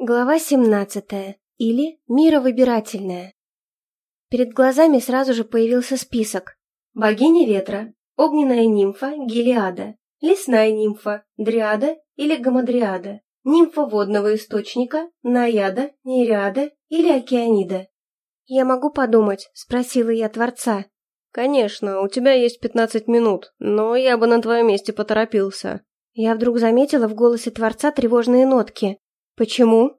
Глава 17. Или Мировыбирательная. Перед глазами сразу же появился список. Богиня ветра, огненная нимфа Гелиада, лесная нимфа Дриада или Гамадриада, нимфа водного источника Наяда, Нереада или Океанида. «Я могу подумать?» – спросила я Творца. «Конечно, у тебя есть пятнадцать минут, но я бы на твоем месте поторопился». Я вдруг заметила в голосе Творца тревожные нотки. «Почему?»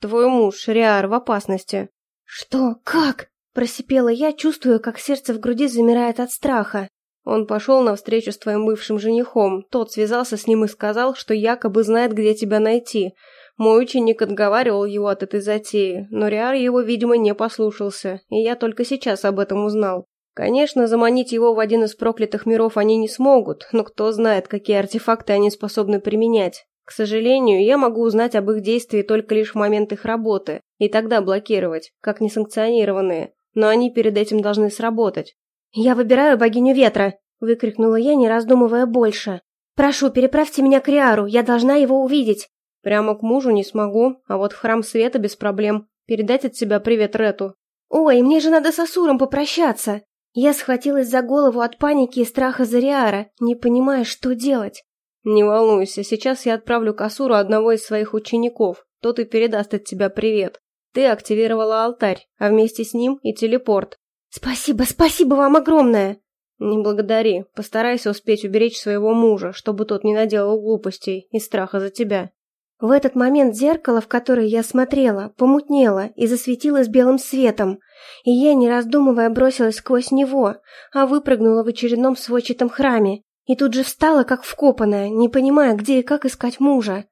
«Твой муж, Риар, в опасности». «Что? Как?» – просипела я, чувствуя, как сердце в груди замирает от страха. Он пошел на встречу с твоим бывшим женихом. Тот связался с ним и сказал, что якобы знает, где тебя найти. Мой ученик отговаривал его от этой затеи, но Риар его, видимо, не послушался, и я только сейчас об этом узнал. Конечно, заманить его в один из проклятых миров они не смогут, но кто знает, какие артефакты они способны применять. К сожалению, я могу узнать об их действии только лишь в момент их работы, и тогда блокировать, как несанкционированные, но они перед этим должны сработать. «Я выбираю богиню ветра!» – выкрикнула я, не раздумывая больше. «Прошу, переправьте меня к Риару, я должна его увидеть!» «Прямо к мужу не смогу, а вот в храм света без проблем. Передать от себя привет Рету». «Ой, мне же надо с Асуром попрощаться!» Я схватилась за голову от паники и страха за Риара, не понимая, что делать. «Не волнуйся, сейчас я отправлю к Асуру одного из своих учеников. Тот и передаст от тебя привет. Ты активировала алтарь, а вместе с ним и телепорт». «Спасибо, спасибо вам огромное!» «Не благодари. Постарайся успеть уберечь своего мужа, чтобы тот не наделал глупостей и страха за тебя». В этот момент зеркало, в которое я смотрела, помутнело и засветилось белым светом, и я, не раздумывая, бросилась сквозь него, а выпрыгнула в очередном сводчатом храме. И тут же встала, как вкопанная, не понимая, где и как искать мужа.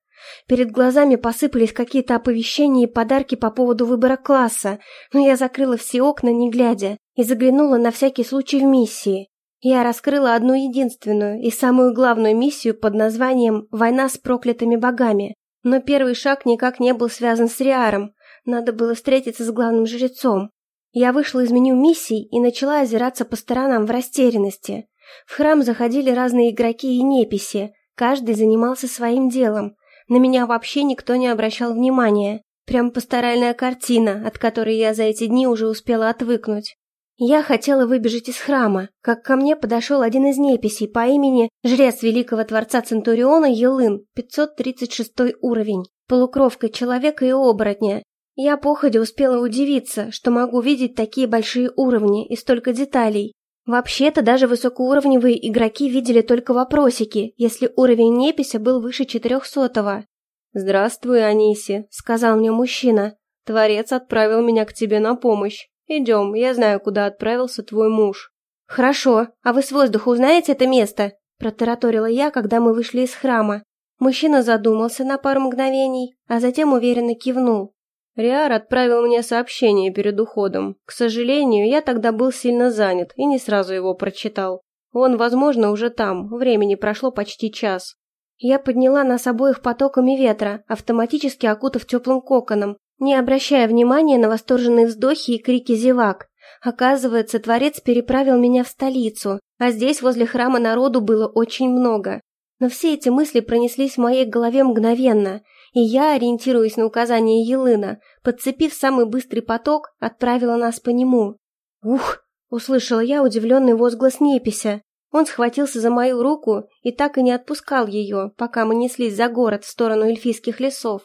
Перед глазами посыпались какие-то оповещения и подарки по поводу выбора класса, но я закрыла все окна, не глядя, и заглянула на всякий случай в миссии. Я раскрыла одну единственную и самую главную миссию под названием «Война с проклятыми богами». Но первый шаг никак не был связан с Риаром, надо было встретиться с главным жрецом. Я вышла из меню миссий и начала озираться по сторонам в растерянности. В храм заходили разные игроки и неписи, каждый занимался своим делом. На меня вообще никто не обращал внимания. Прям пасторальная картина, от которой я за эти дни уже успела отвыкнуть. Я хотела выбежать из храма, как ко мне подошел один из неписей по имени Жрец Великого Творца Центуриона Елын, 536 уровень, полукровка человека и оборотня. Я походя успела удивиться, что могу видеть такие большие уровни и столько деталей, Вообще-то даже высокоуровневые игроки видели только вопросики, если уровень непися был выше четырехсотого. «Здравствуй, Аниси», — сказал мне мужчина. «Творец отправил меня к тебе на помощь. Идем, я знаю, куда отправился твой муж». «Хорошо, а вы с воздуха узнаете это место?» – протараторила я, когда мы вышли из храма. Мужчина задумался на пару мгновений, а затем уверенно кивнул. Риар отправил мне сообщение перед уходом. К сожалению, я тогда был сильно занят и не сразу его прочитал. Он, возможно, уже там, времени прошло почти час. Я подняла нас обоих потоками ветра, автоматически окутав теплым коконом, не обращая внимания на восторженные вздохи и крики зевак. Оказывается, Творец переправил меня в столицу, а здесь возле храма народу было очень много. Но все эти мысли пронеслись в моей голове мгновенно, и я, ориентируясь на указания Елына, подцепив самый быстрый поток, отправила нас по нему. «Ух!» — услышала я удивленный возглас Непися. Он схватился за мою руку и так и не отпускал ее, пока мы неслись за город в сторону эльфийских лесов.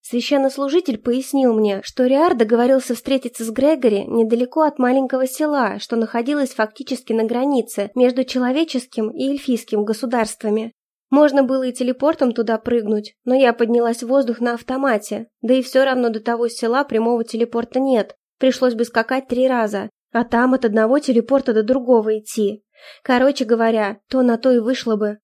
Священнослужитель пояснил мне, что Риар договорился встретиться с Грегори недалеко от маленького села, что находилось фактически на границе между человеческим и эльфийским государствами. Можно было и телепортом туда прыгнуть, но я поднялась в воздух на автомате, да и все равно до того села прямого телепорта нет. Пришлось бы скакать три раза, а там от одного телепорта до другого идти. Короче говоря, то на то и вышло бы.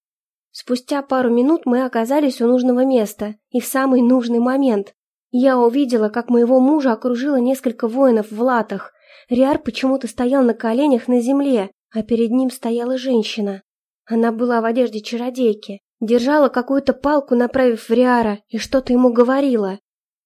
Спустя пару минут мы оказались у нужного места, и в самый нужный момент. Я увидела, как моего мужа окружило несколько воинов в латах. Риар почему-то стоял на коленях на земле, а перед ним стояла женщина. Она была в одежде чародейки, держала какую-то палку, направив в Риара, и что-то ему говорила.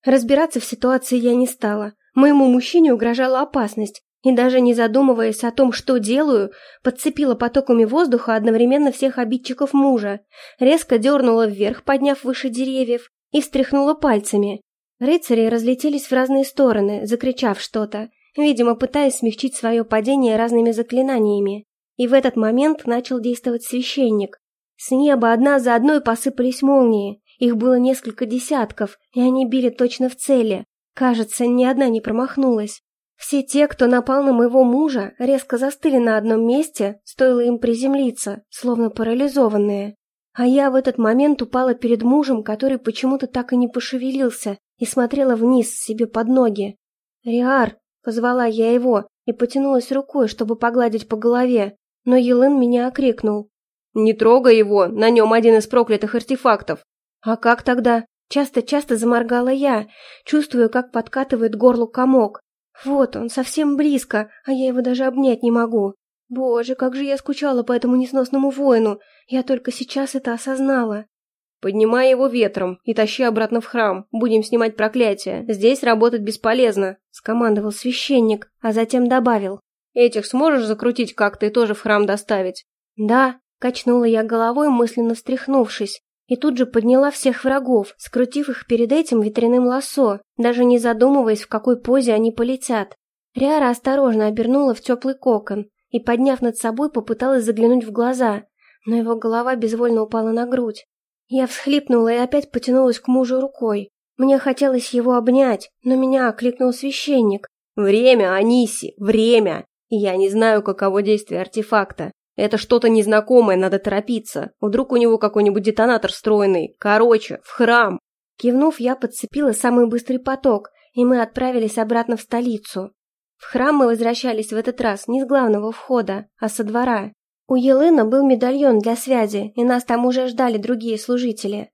Разбираться в ситуации я не стала. Моему мужчине угрожала опасность, и даже не задумываясь о том, что делаю, подцепила потоками воздуха одновременно всех обидчиков мужа, резко дернула вверх, подняв выше деревьев, и встряхнула пальцами. Рыцари разлетелись в разные стороны, закричав что-то, видимо, пытаясь смягчить свое падение разными заклинаниями. И в этот момент начал действовать священник. С неба одна за одной посыпались молнии. Их было несколько десятков, и они били точно в цели. Кажется, ни одна не промахнулась. Все те, кто напал на моего мужа, резко застыли на одном месте, стоило им приземлиться, словно парализованные. А я в этот момент упала перед мужем, который почему-то так и не пошевелился, и смотрела вниз себе под ноги. «Риар!» — позвала я его и потянулась рукой, чтобы погладить по голове, но Елын меня окрикнул. «Не трогай его, на нем один из проклятых артефактов!» «А как тогда?» Часто-часто заморгала я, чувствуя, как подкатывает горло комок. Вот он, совсем близко, а я его даже обнять не могу. Боже, как же я скучала по этому несносному воину. Я только сейчас это осознала. Поднимай его ветром и тащи обратно в храм. Будем снимать проклятие. Здесь работать бесполезно, скомандовал священник, а затем добавил: Этих сможешь закрутить как-то и тоже в храм доставить? Да, качнула я головой, мысленно встряхнувшись, и тут же подняла всех врагов, скрутив их перед этим ветряным лассо, даже не задумываясь, в какой позе они полетят. Риара осторожно обернула в теплый кокон и, подняв над собой, попыталась заглянуть в глаза, но его голова безвольно упала на грудь. Я всхлипнула и опять потянулась к мужу рукой. Мне хотелось его обнять, но меня окликнул священник. «Время, Аниси, время! Я не знаю, каково действие артефакта. Это что-то незнакомое, надо торопиться. Вдруг у него какой-нибудь детонатор встроенный. Короче, в храм!» Кивнув, я подцепила самый быстрый поток, и мы отправились обратно в столицу. В храм мы возвращались в этот раз не с главного входа, а со двора. У Елына был медальон для связи, и нас там уже ждали другие служители.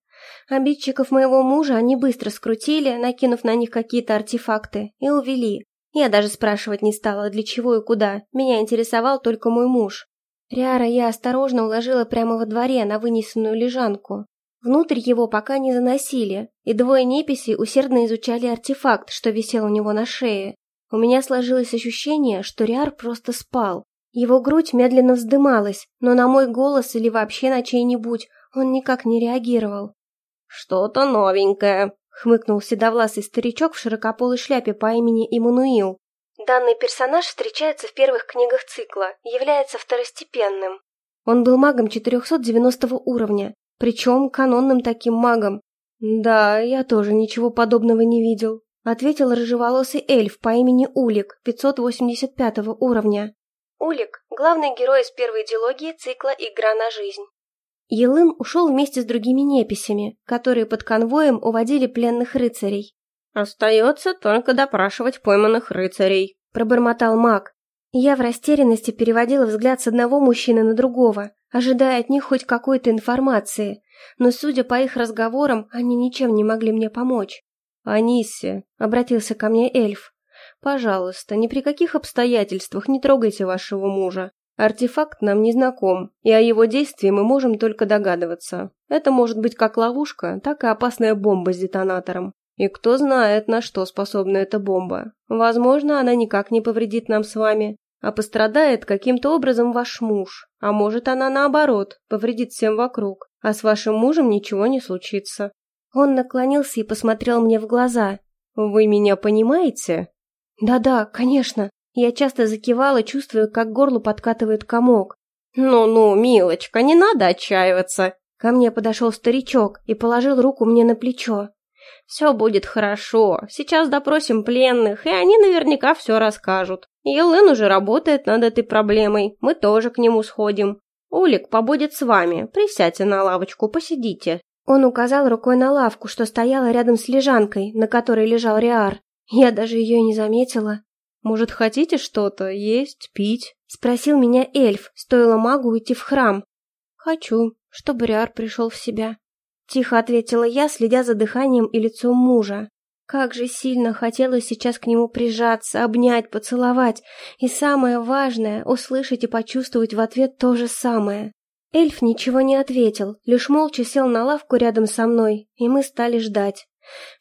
Обидчиков моего мужа они быстро скрутили, накинув на них какие-то артефакты, и увели. Я даже спрашивать не стала, для чего и куда. Меня интересовал только мой муж. Риара я осторожно уложила прямо во дворе на вынесенную лежанку. Внутрь его пока не заносили, и двое неписей усердно изучали артефакт, что висел у него на шее. У меня сложилось ощущение, что Риар просто спал. Его грудь медленно вздымалась, но на мой голос или вообще на чей-нибудь он никак не реагировал. «Что-то новенькое», — хмыкнул седовласый старичок в широкополой шляпе по имени Иммануил. Данный персонаж встречается в первых книгах цикла, является второстепенным. Он был магом 490 уровня, причем канонным таким магом. «Да, я тоже ничего подобного не видел», ответил рыжеволосый эльф по имени Улик, 585 уровня. Улик – главный герой из первой диалогии цикла «Игра на жизнь». Елын ушел вместе с другими неписями, которые под конвоем уводили пленных рыцарей. «Остается только допрашивать пойманных рыцарей», – пробормотал маг. Я в растерянности переводила взгляд с одного мужчины на другого, ожидая от них хоть какой-то информации, но, судя по их разговорам, они ничем не могли мне помочь. «Анисси», — обратился ко мне эльф, — «пожалуйста, ни при каких обстоятельствах не трогайте вашего мужа. Артефакт нам не знаком, и о его действии мы можем только догадываться. Это может быть как ловушка, так и опасная бомба с детонатором. И кто знает, на что способна эта бомба. Возможно, она никак не повредит нам с вами, а пострадает каким-то образом ваш муж. А может, она наоборот, повредит всем вокруг, а с вашим мужем ничего не случится. Он наклонился и посмотрел мне в глаза. «Вы меня понимаете?» «Да-да, конечно». Я часто закивала, чувствуя, как горло подкатывает комок. «Ну-ну, милочка, не надо отчаиваться!» Ко мне подошел старичок и положил руку мне на плечо. «Все будет хорошо. Сейчас допросим пленных, и они наверняка все расскажут. Елен уже работает над этой проблемой, мы тоже к нему сходим. Улик побудет с вами, присядьте на лавочку, посидите. Он указал рукой на лавку, что стояла рядом с лежанкой, на которой лежал Риар. Я даже ее не заметила. «Может, хотите что-то? Есть? Пить?» Спросил меня эльф, стоило магу уйти в храм. «Хочу, чтобы Риар пришел в себя». Тихо ответила я, следя за дыханием и лицом мужа. Как же сильно хотелось сейчас к нему прижаться, обнять, поцеловать. И самое важное — услышать и почувствовать в ответ то же самое. Эльф ничего не ответил, лишь молча сел на лавку рядом со мной, и мы стали ждать.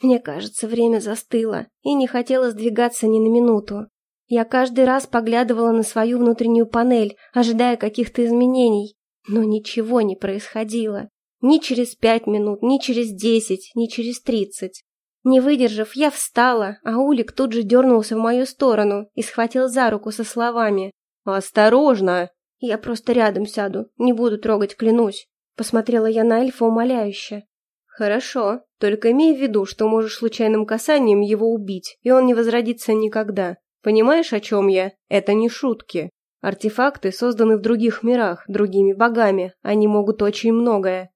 Мне кажется, время застыло, и не хотелось сдвигаться ни на минуту. Я каждый раз поглядывала на свою внутреннюю панель, ожидая каких-то изменений, но ничего не происходило. Ни через пять минут, ни через десять, ни через тридцать. Не выдержав, я встала, а Улик тут же дернулся в мою сторону и схватил за руку со словами «Осторожно!» «Я просто рядом сяду, не буду трогать, клянусь», — посмотрела я на эльфа умоляюще. «Хорошо, только имей в виду, что можешь случайным касанием его убить, и он не возродится никогда. Понимаешь, о чем я? Это не шутки. Артефакты созданы в других мирах, другими богами, они могут очень многое».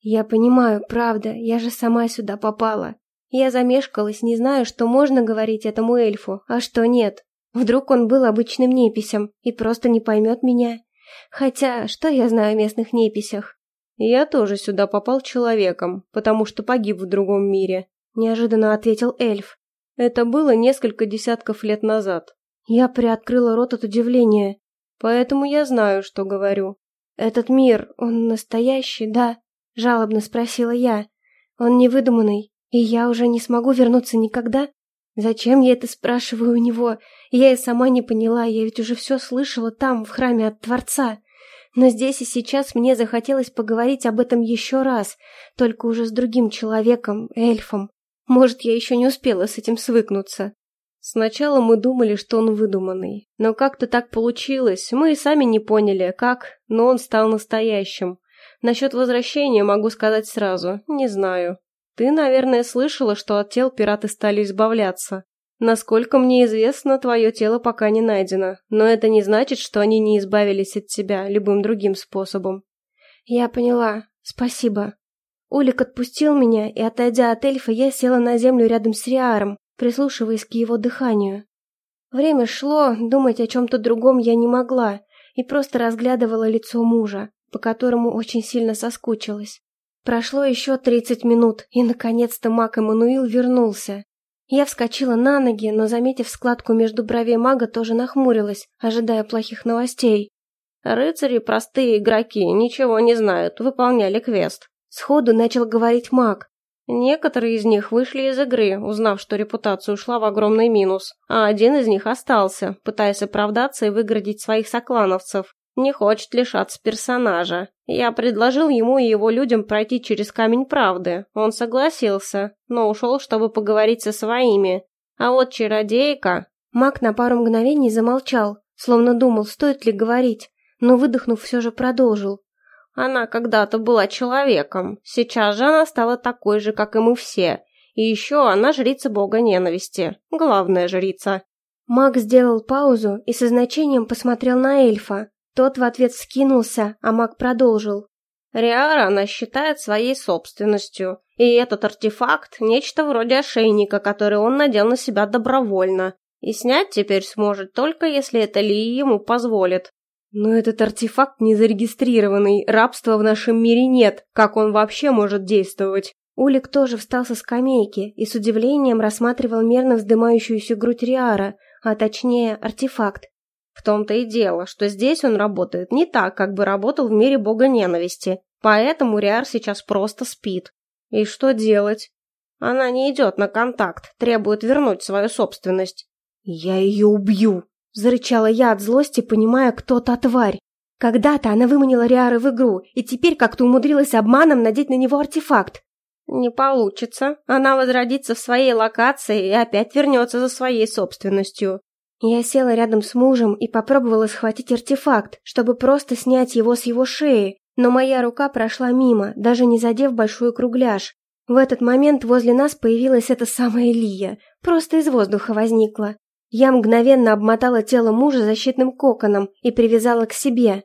«Я понимаю, правда, я же сама сюда попала. Я замешкалась, не знаю, что можно говорить этому эльфу, а что нет. Вдруг он был обычным неписем и просто не поймет меня. Хотя, что я знаю о местных неписях? Я тоже сюда попал человеком, потому что погиб в другом мире, неожиданно ответил эльф. Это было несколько десятков лет назад. Я приоткрыла рот от удивления. Поэтому я знаю, что говорю. Этот мир, он настоящий, да? Жалобно спросила я. Он не выдуманный, и я уже не смогу вернуться никогда? Зачем я это спрашиваю у него? Я и сама не поняла, я ведь уже все слышала там, в храме от Творца. Но здесь и сейчас мне захотелось поговорить об этом еще раз, только уже с другим человеком, эльфом. Может, я еще не успела с этим свыкнуться. Сначала мы думали, что он выдуманный. Но как-то так получилось, мы и сами не поняли, как, но он стал настоящим. Насчет возвращения могу сказать сразу, не знаю. Ты, наверное, слышала, что от тел пираты стали избавляться. Насколько мне известно, твое тело пока не найдено, но это не значит, что они не избавились от тебя любым другим способом. Я поняла. Спасибо. Улик отпустил меня, и, отойдя от эльфа, я села на землю рядом с Риаром, прислушиваясь к его дыханию. Время шло, думать о чем-то другом я не могла, и просто разглядывала лицо мужа, по которому очень сильно соскучилась. Прошло еще тридцать минут, и наконец-то маг Эммануил вернулся. Я вскочила на ноги, но, заметив складку между бровей мага, тоже нахмурилась, ожидая плохих новостей. «Рыцари – простые игроки, ничего не знают, выполняли квест». Сходу начал говорить маг. Некоторые из них вышли из игры, узнав, что репутация ушла в огромный минус, а один из них остался, пытаясь оправдаться и выградить своих соклановцев не хочет лишаться персонажа. Я предложил ему и его людям пройти через камень правды. Он согласился, но ушел, чтобы поговорить со своими. А вот чародейка... Маг на пару мгновений замолчал, словно думал, стоит ли говорить, но, выдохнув, все же продолжил. Она когда-то была человеком, сейчас же она стала такой же, как и мы все. И еще она жрица бога ненависти, главная жрица. Маг сделал паузу и со значением посмотрел на эльфа, тот в ответ скинулся, а маг продолжил. Риара она считает своей собственностью, и этот артефакт – нечто вроде ошейника, который он надел на себя добровольно. И снять теперь сможет только если это Ли ему позволит. Но этот артефакт не зарегистрированный, рабства в нашем мире нет, как он вообще может действовать? Улик тоже встал со скамейки и с удивлением рассматривал мерно вздымающуюся грудь Риара, а точнее артефакт. В том-то и дело, что здесь он работает не так, как бы работал в мире бога ненависти. Поэтому Риар сейчас просто спит. И что делать? Она не идет на контакт, требует вернуть свою собственность. «Я ее убью!» – зарычала я от злости, понимая, кто та тварь. Когда-то она выманила Риара в игру, и теперь как-то умудрилась обманом надеть на него артефакт. Не получится. Она возродится в своей локации и опять вернется за своей собственностью. Я села рядом с мужем и попробовала схватить артефакт, чтобы просто снять его с его шеи, но моя рука прошла мимо, даже не задев большой кругляш. В этот момент возле нас появилась эта самая Лия, просто из воздуха возникла. Я мгновенно обмотала тело мужа защитным коконом и привязала к себе.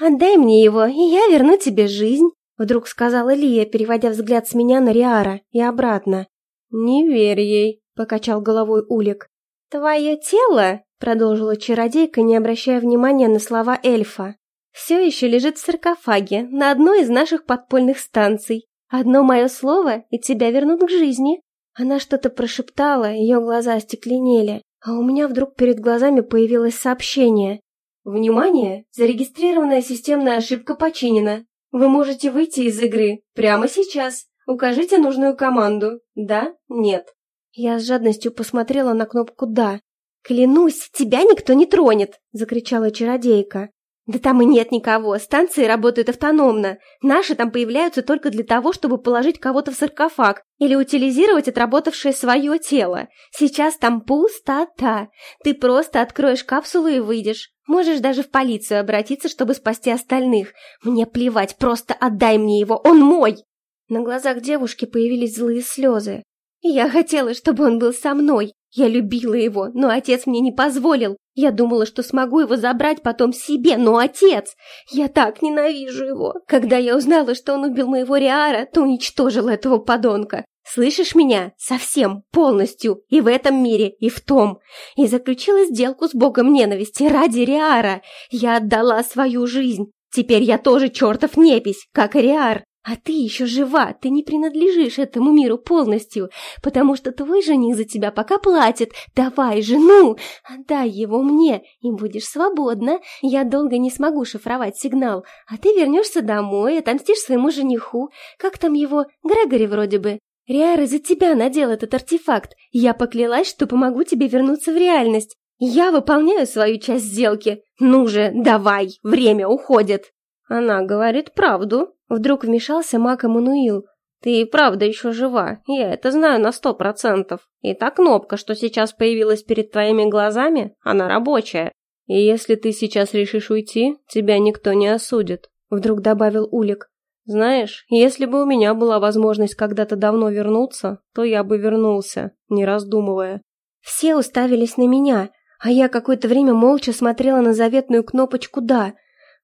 «Отдай мне его, и я верну тебе жизнь», — вдруг сказала Лия, переводя взгляд с меня на Риара и обратно. «Не верь ей», — покачал головой Улик. «Твое тело», — продолжила чародейка, не обращая внимания на слова эльфа, «все еще лежит в саркофаге на одной из наших подпольных станций. Одно мое слово, и тебя вернут к жизни». Она что-то прошептала, ее глаза остекленели, а у меня вдруг перед глазами появилось сообщение. «Внимание! Зарегистрированная системная ошибка починена. Вы можете выйти из игры прямо сейчас. Укажите нужную команду. Да? Нет?» Я с жадностью посмотрела на кнопку «Да». «Клянусь, тебя никто не тронет!» — закричала чародейка. Да там и нет никого, станции работают автономно. Наши там появляются только для того, чтобы положить кого-то в саркофаг или утилизировать отработавшее свое тело. Сейчас там пустота. Ты просто откроешь капсулу и выйдешь. Можешь даже в полицию обратиться, чтобы спасти остальных. Мне плевать, просто отдай мне его, он мой!» На глазах девушки появились злые слезы. «Я хотела, чтобы он был со мной. Я любила его, но отец мне не позволил. Я думала, что смогу его забрать потом себе, но отец... Я так ненавижу его. Когда я узнала, что он убил моего Риара, то уничтожил этого подонка. Слышишь меня? Совсем, полностью. И в этом мире, и в том. И заключила сделку с богом ненависти ради Риара. Я отдала свою жизнь. Теперь я тоже чертов непись, как и Риар. А ты еще жива, ты не принадлежишь этому миру полностью, потому что твой жених за тебя пока платит. Давай жену, отдай его мне, и будешь свободна. Я долго не смогу шифровать сигнал, а ты вернешься домой, отомстишь своему жениху. Как там его? Грегори вроде бы. Риар из-за тебя надел этот артефакт. Я поклялась, что помогу тебе вернуться в реальность. Я выполняю свою часть сделки. Ну же, давай, время уходит. Она говорит правду. Вдруг вмешался Мак Эммануил. Ты и правда еще жива, я это знаю на сто процентов. И та кнопка, что сейчас появилась перед твоими глазами, она рабочая. И если ты сейчас решишь уйти, тебя никто не осудит, вдруг добавил Улик. Знаешь, если бы у меня была возможность когда-то давно вернуться, то я бы вернулся, не раздумывая. Все уставились на меня, а я какое-то время молча смотрела на заветную кнопочку «Да»,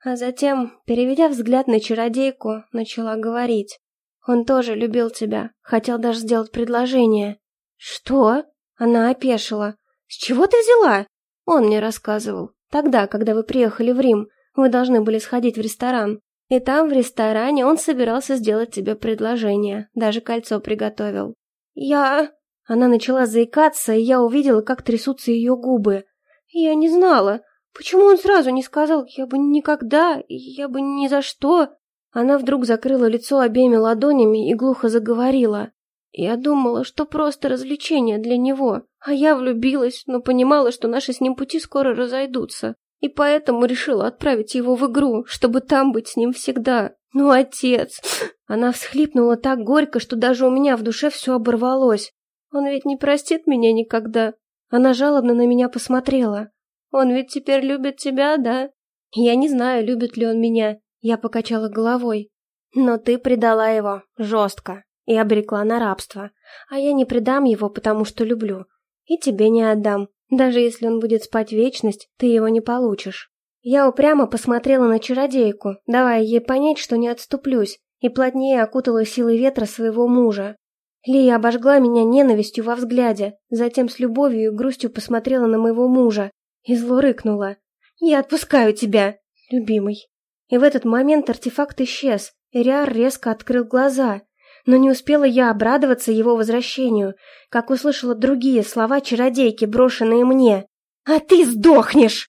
а затем, переведя взгляд на чародейку, начала говорить. «Он тоже любил тебя, хотел даже сделать предложение». «Что?» Она опешила. «С чего ты взяла?» Он мне рассказывал. Тогда, когда вы приехали в Рим, вы должны были сходить в ресторан. И там, в ресторане, он собирался сделать тебе предложение. Даже кольцо приготовил. «Я...» Она начала заикаться, и я увидела, как трясутся ее губы. «Я не знала. Почему он сразу не сказал «я бы никогда», «я бы ни за что»?» Она вдруг закрыла лицо обеими ладонями и глухо заговорила. «Я думала, что просто развлечение для него, а я влюбилась, но понимала, что наши с ним пути скоро разойдутся, и поэтому решила отправить его в игру, чтобы там быть с ним всегда. Ну, отец!» Она всхлипнула так горько, что даже у меня в душе все оборвалось. «Он ведь не простит меня никогда». Она жалобно на меня посмотрела. Он ведь теперь любит тебя, да? Я не знаю, любит ли он меня. Я покачала головой. Но ты предала его. Жестко. И обрекла на рабство. А я не предам его, потому что люблю. И тебе не отдам. Даже если он будет спать вечность, ты его не получишь. Я упрямо посмотрела на чародейку, давая ей понять, что не отступлюсь, и плотнее окутала силой ветра своего мужа. Лия обожгла меня ненавистью во взгляде, затем с любовью и грустью посмотрела на моего мужа, и зло рыкнула. «Я отпускаю тебя, любимый!» И в этот момент артефакт исчез, и Риар резко открыл глаза. Но не успела я обрадоваться его возвращению, как услышала другие слова чародейки, брошенные мне. «А ты сдохнешь!»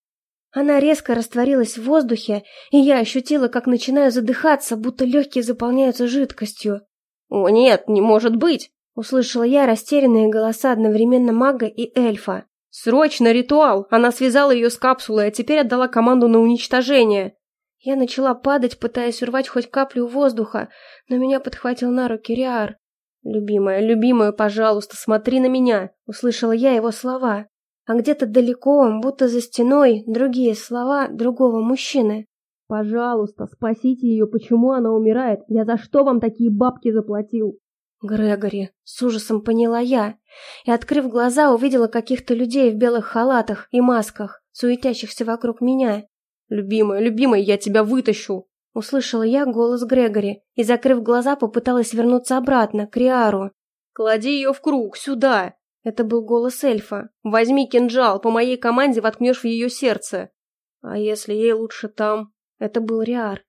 Она резко растворилась в воздухе, и я ощутила, как начинаю задыхаться, будто легкие заполняются жидкостью. «О нет, не может быть!» Услышала я растерянные голоса одновременно мага и эльфа. «Срочно ритуал! Она связала ее с капсулой, а теперь отдала команду на уничтожение!» Я начала падать, пытаясь урвать хоть каплю воздуха, но меня подхватил на руки Риар. «Любимая, любимая, пожалуйста, смотри на меня!» Услышала я его слова. А где-то далеко, будто за стеной, другие слова другого мужчины. «Пожалуйста, спасите ее, почему она умирает? Я за что вам такие бабки заплатил?» Грегори, с ужасом поняла я, и, открыв глаза, увидела каких-то людей в белых халатах и масках, суетящихся вокруг меня. «Любимая, любимая, я тебя вытащу!» Услышала я голос Грегори и, закрыв глаза, попыталась вернуться обратно, к Риару. «Клади ее в круг, сюда!» Это был голос эльфа. «Возьми кинжал, по моей команде воткнешь в ее сердце!» «А если ей лучше там?» Это был Риар.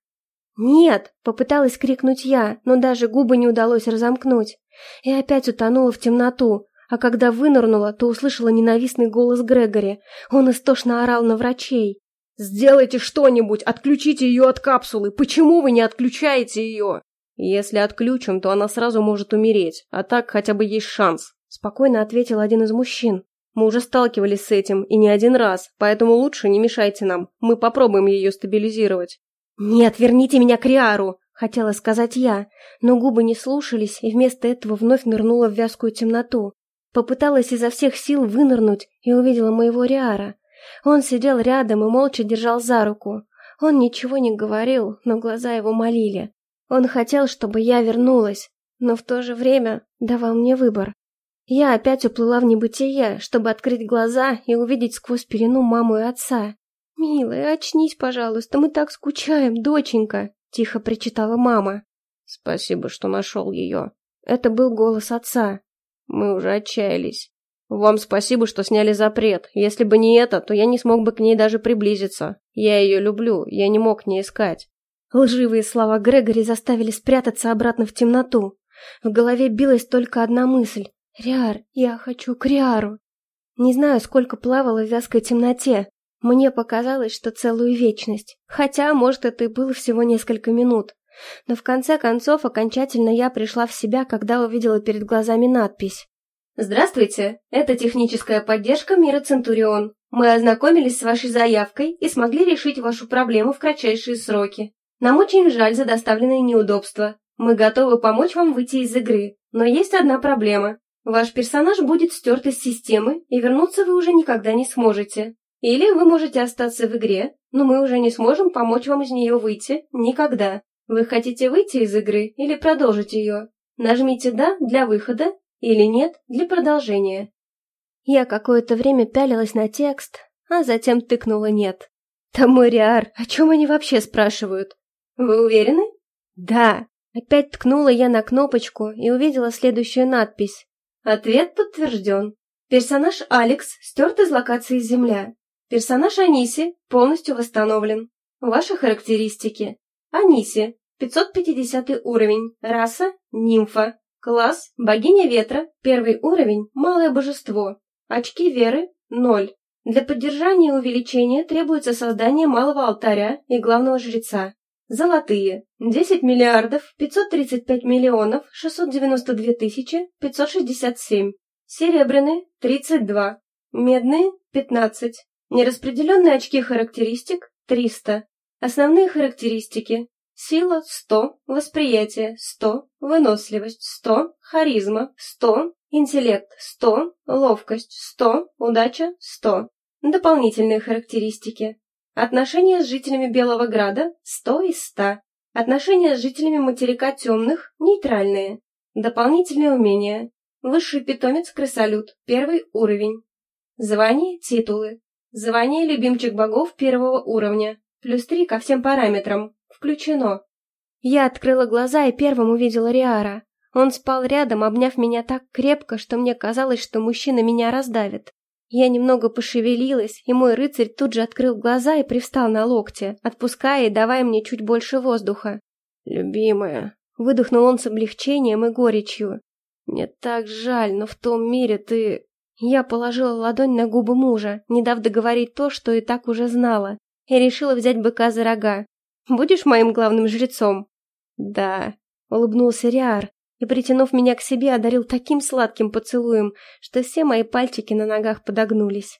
«Нет!» — попыталась крикнуть я, но даже губы не удалось разомкнуть. И опять утонула в темноту, а когда вынырнула, то услышала ненавистный голос Грегори. Он истошно орал на врачей. «Сделайте что-нибудь! Отключите ее от капсулы! Почему вы не отключаете ее?» «Если отключим, то она сразу может умереть, а так хотя бы есть шанс», — спокойно ответил один из мужчин. Мы уже сталкивались с этим, и не один раз, поэтому лучше не мешайте нам. Мы попробуем ее стабилизировать». «Нет, верните меня к Риару!» — хотела сказать я, но губы не слушались, и вместо этого вновь нырнула в вязкую темноту. Попыталась изо всех сил вынырнуть и увидела моего Риара. Он сидел рядом и молча держал за руку. Он ничего не говорил, но глаза его молили. Он хотел, чтобы я вернулась, но в то же время давал мне выбор. Я опять уплыла в небытие, чтобы открыть глаза и увидеть сквозь пелену маму и отца. «Милая, очнись, пожалуйста, мы так скучаем, доченька!» — тихо причитала мама. «Спасибо, что нашел ее». Это был голос отца. «Мы уже отчаялись. Вам спасибо, что сняли запрет. Если бы не это, то я не смог бы к ней даже приблизиться. Я ее люблю, я не мог не искать». Лживые слова Грегори заставили спрятаться обратно в темноту. В голове билась только одна мысль. «Риар, я хочу к Риару». Не знаю, сколько плавала в вязкой темноте, мне показалось, что целую вечность, хотя, может, это и было всего несколько минут. Но в конце концов, окончательно я пришла в себя, когда увидела перед глазами надпись. «Здравствуйте, это техническая поддержка мира Центурион. Мы ознакомились с вашей заявкой и смогли решить вашу проблему в кратчайшие сроки. Нам очень жаль за доставленные неудобства. Мы готовы помочь вам выйти из игры, но есть одна проблема. Ваш персонаж будет стерт из системы, и вернуться вы уже никогда не сможете. Или вы можете остаться в игре, но мы уже не сможем помочь вам из нее выйти никогда. Вы хотите выйти из игры или продолжить ее? Нажмите «Да» для выхода или «Нет» для продолжения. Я какое-то время пялилась на текст, а затем тыкнула «Нет». Там мой Риар, о чем они вообще спрашивают? Вы уверены? Да. Опять ткнула я на кнопочку и увидела следующую надпись. Ответ подтвержден. Персонаж Алекс стерт из локации Земля. Персонаж Аниси полностью восстановлен. Ваши характеристики. Аниси, 550 уровень, раса – нимфа, класс – богиня ветра, первый уровень – малое божество, очки веры – 0. Для поддержания и увеличения требуется создание малого алтаря и главного жреца. Золотые – 10 миллиардов 535 миллионов 692 тысячи 567. Серебряные – 32. Медные – 15. Нераспределенные очки характеристик – 300. Основные характеристики – сила – 100, восприятие – 100, выносливость – 100, харизма – 100, интеллект – 100, ловкость – 100, удача – 100. Дополнительные характеристики. Отношения с жителями Белого Града – 100 из 100. Отношения с жителями материка темных – нейтральные. Дополнительные умения. Высший питомец-крысолют, первый уровень. Звание, титулы. Звание любимчик богов первого уровня. Плюс три ко всем параметрам. Включено. Я открыла глаза и первым увидела Риара. Он спал рядом, обняв меня так крепко, что мне казалось, что мужчина меня раздавит. Я немного пошевелилась, и мой рыцарь тут же открыл глаза и привстал на локте, отпуская и давая мне чуть больше воздуха. «Любимая», — выдохнул он с облегчением и горечью. «Мне так жаль, но в том мире ты...» Я положила ладонь на губы мужа, не дав договорить то, что и так уже знала, и решила взять быка за рога. «Будешь моим главным жрецом?» «Да», — улыбнулся Риар, и, притянув меня к себе, одарил таким сладким поцелуем, что все мои пальчики на ногах подогнулись.